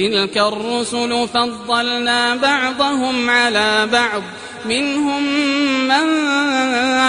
تلك الرسل فضلنا بعضهم على بعض منهم من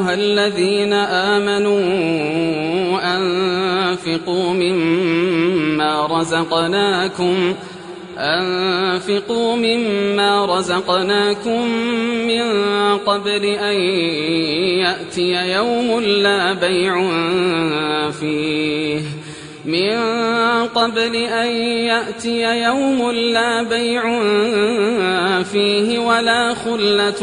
أيها الذين آمنوا أنفقوا مما رزقناكم أنفقوا مما رزقناكم من قبل أن يأتي يوم لا بيع فيه من قبل أن يأتي يوم لا بيع فيه ولا خلة